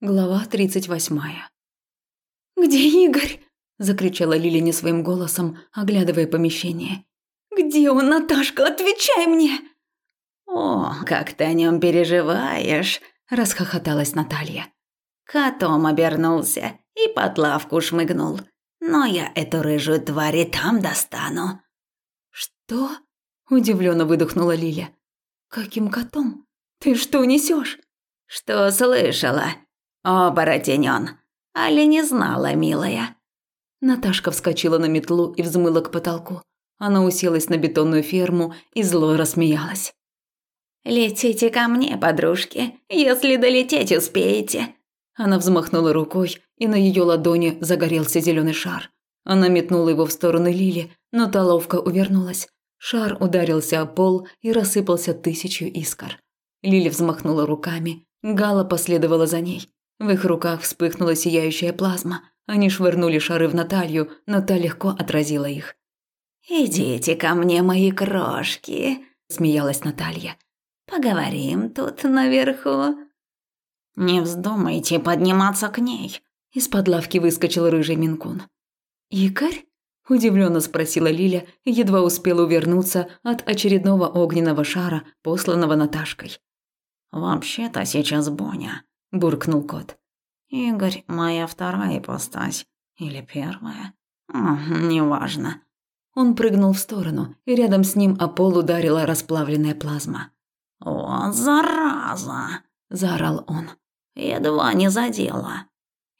Глава 38. «Где Игорь?» – закричала Лиля не своим голосом, оглядывая помещение. «Где он, Наташка? Отвечай мне!» «О, как ты о нем переживаешь!» – расхохоталась Наталья. Котом обернулся и под лавку шмыгнул. Но я эту рыжую тварь и там достану. «Что?» – удивленно выдохнула Лиля. «Каким котом? Ты что несешь? «Что слышала?» «Оборотень! Али не знала, милая!» Наташка вскочила на метлу и взмыла к потолку. Она уселась на бетонную ферму и зло рассмеялась. «Летите ко мне, подружки, если долететь успеете!» Она взмахнула рукой, и на ее ладони загорелся зеленый шар. Она метнула его в сторону Лили, но та ловко увернулась. Шар ударился о пол и рассыпался тысячу искр. Лили взмахнула руками, Гала последовала за ней. В их руках вспыхнула сияющая плазма. Они швырнули шары в Наталью, но та легко отразила их. «Идите ко мне, мои крошки», – смеялась Наталья. «Поговорим тут наверху». «Не вздумайте подниматься к ней», – из-под лавки выскочил рыжий Минкун. «Игорь?» – удивленно спросила Лиля едва успела увернуться от очередного огненного шара, посланного Наташкой. «Вообще-то сейчас Боня», – буркнул кот. «Игорь – моя вторая ипостась. Или первая? неважно». Он прыгнул в сторону, и рядом с ним о пол ударила расплавленная плазма. «Вот зараза!» – заорал он. «Едва не задела».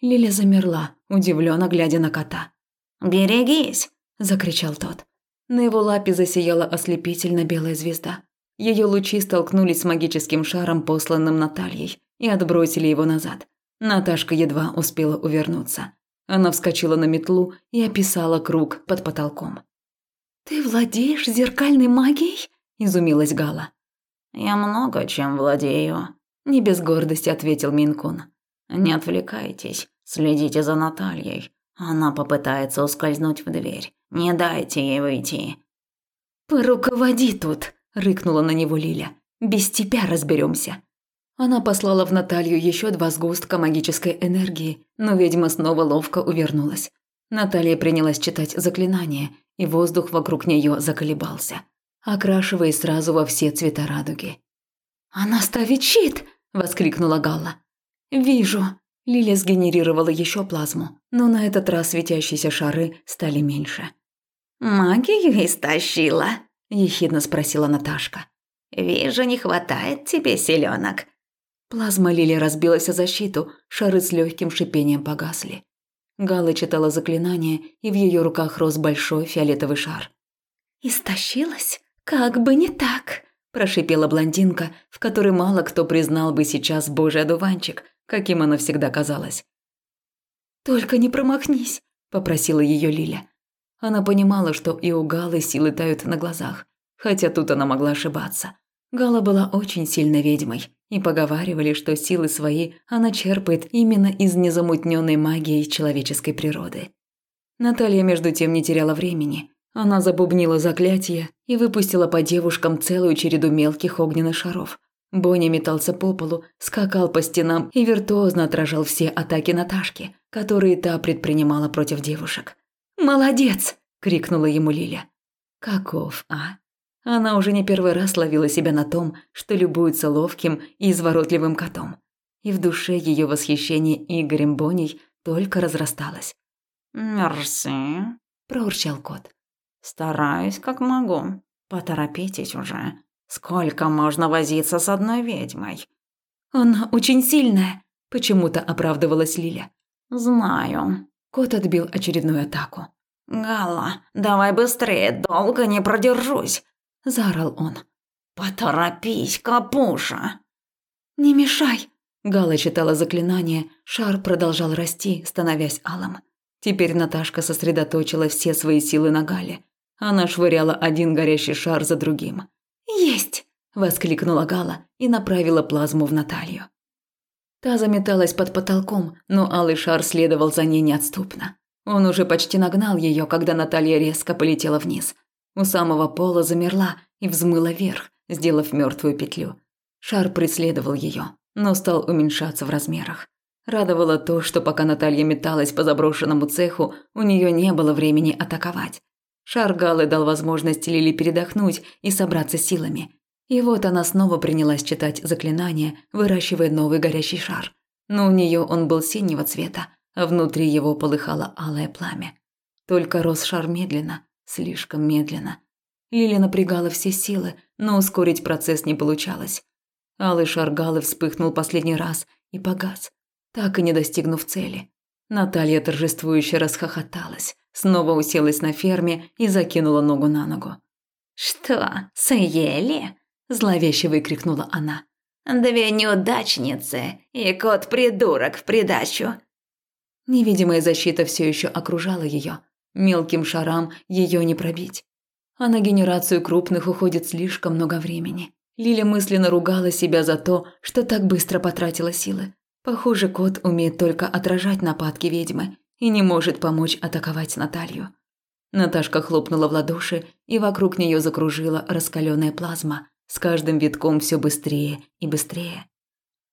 Лиля замерла, удивленно глядя на кота. «Берегись!» – закричал тот. На его лапе засияла ослепительно белая звезда. Ее лучи столкнулись с магическим шаром, посланным Натальей, и отбросили его назад. Наташка едва успела увернуться. Она вскочила на метлу и описала круг под потолком. «Ты владеешь зеркальной магией?» – изумилась Гала. «Я много чем владею», – не без гордости ответил Минкун. «Не отвлекайтесь, следите за Натальей. Она попытается ускользнуть в дверь. Не дайте ей выйти». «Поруководи тут», рыкнула на него Лиля. Без тебя разберемся. Она послала в Наталью еще два сгустка магической энергии, но ведьма снова ловко увернулась. Наталья принялась читать заклинание, и воздух вокруг нее заколебался, окрашиваясь сразу во все цвета радуги. «Она ставит щит!» – воскликнула Галла. «Вижу». Лиля сгенерировала еще плазму, но на этот раз светящиеся шары стали меньше. «Магию истощила», – ехидно спросила Наташка. «Вижу, не хватает тебе селенок. Плазма Лили разбилась о защиту, шары с легким шипением погасли. Гала читала заклинание, и в ее руках рос большой фиолетовый шар. «Истощилась? Как бы не так!» – прошипела блондинка, в которой мало кто признал бы сейчас божий одуванчик, каким она всегда казалась. «Только не промахнись!» – попросила ее Лиля. Она понимала, что и у Галы силы тают на глазах, хотя тут она могла ошибаться. Гала была очень сильной ведьмой, и поговаривали, что силы свои она черпает именно из незамутненной магии человеческой природы. Наталья между тем не теряла времени. Она забубнила заклятие и выпустила по девушкам целую череду мелких огненных шаров. Боня метался по полу, скакал по стенам и виртуозно отражал все атаки Наташки, которые та предпринимала против девушек. «Молодец!» – крикнула ему Лиля. «Каков, а?» Она уже не первый раз ловила себя на том, что любуется ловким и изворотливым котом. И в душе ее восхищение Игорем Боней только разрасталось. «Мерси», – проурчал кот. «Стараюсь, как могу. Поторопитесь уже. Сколько можно возиться с одной ведьмой?» «Она очень сильная», – почему-то оправдывалась Лиля. «Знаю», Кот отбил очередную атаку. «Гала, давай быстрее, долго не продержусь!» – заорал он. «Поторопись, капуша!» «Не мешай!» Гала читала заклинание, шар продолжал расти, становясь алым. Теперь Наташка сосредоточила все свои силы на Гале. Она швыряла один горящий шар за другим. «Есть!» – воскликнула Гала и направила плазму в Наталью. Та заметалась под потолком, но алый шар следовал за ней неотступно. Он уже почти нагнал ее, когда Наталья резко полетела вниз. У самого пола замерла и взмыла вверх, сделав мертвую петлю. Шар преследовал ее, но стал уменьшаться в размерах. Радовало то, что пока Наталья металась по заброшенному цеху, у нее не было времени атаковать. Шар Галы дал возможность Лили передохнуть и собраться силами. И вот она снова принялась читать заклинания, выращивая новый горящий шар. Но у нее он был синего цвета, а внутри его полыхало алое пламя. Только рос шар медленно, слишком медленно. Лили напрягала все силы, но ускорить процесс не получалось. Алый шар Галы вспыхнул последний раз и погас, так и не достигнув цели. Наталья торжествующе расхохоталась, снова уселась на ферме и закинула ногу на ногу. «Что, съели?» – зловеще выкрикнула она. «Две неудачницы и кот-придурок в придачу». Невидимая защита все еще окружала ее. Мелким шарам ее не пробить. А на генерацию крупных уходит слишком много времени. Лиля мысленно ругала себя за то, что так быстро потратила силы. Похоже, кот умеет только отражать нападки ведьмы и не может помочь атаковать Наталью. Наташка хлопнула в ладоши, и вокруг нее закружила раскаленная плазма, с каждым витком все быстрее и быстрее.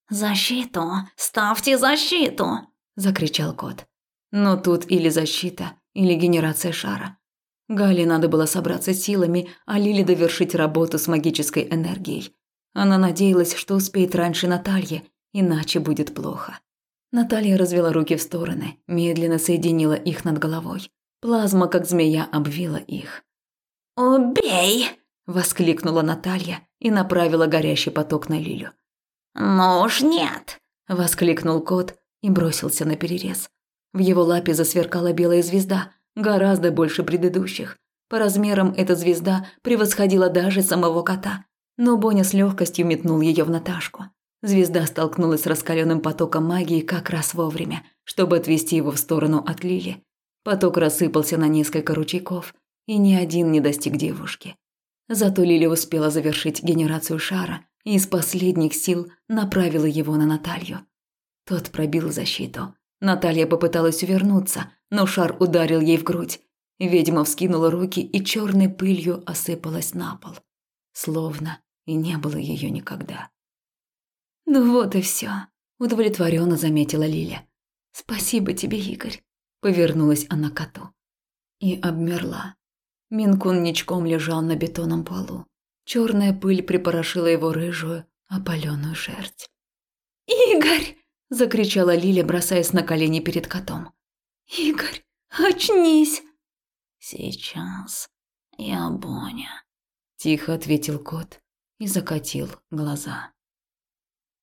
«Защиту! Ставьте защиту!» – закричал кот. Но тут или защита, или генерация шара. Гале надо было собраться силами, а Лили довершить работу с магической энергией. Она надеялась, что успеет раньше Натальи, иначе будет плохо. Наталья развела руки в стороны, медленно соединила их над головой. Плазма, как змея, обвила их. «Убей!» – воскликнула Наталья и направила горящий поток на Лилю. «Ну уж нет!» – воскликнул кот и бросился на перерез. В его лапе засверкала белая звезда, гораздо больше предыдущих. По размерам эта звезда превосходила даже самого кота. Но Боня с легкостью метнул ее в Наташку. Звезда столкнулась с раскаленным потоком магии как раз вовремя, чтобы отвести его в сторону от Лили. Поток рассыпался на несколько ручейков, и ни один не достиг девушки. Зато Лили успела завершить генерацию шара и из последних сил направила его на Наталью. Тот пробил защиту. Наталья попыталась увернуться, но шар ударил ей в грудь. Ведьма вскинула руки и черной пылью осыпалась на пол. Словно и не было ее никогда. «Ну вот и все», – удовлетворенно заметила Лиля. «Спасибо тебе, Игорь», – повернулась она к коту. И обмерла. Минкун ничком лежал на бетонном полу. Черная пыль припорошила его рыжую, опаленную шерсть. «Игорь!» – закричала Лиля, бросаясь на колени перед котом. «Игорь, очнись!» «Сейчас я Боня», – тихо ответил кот и закатил глаза.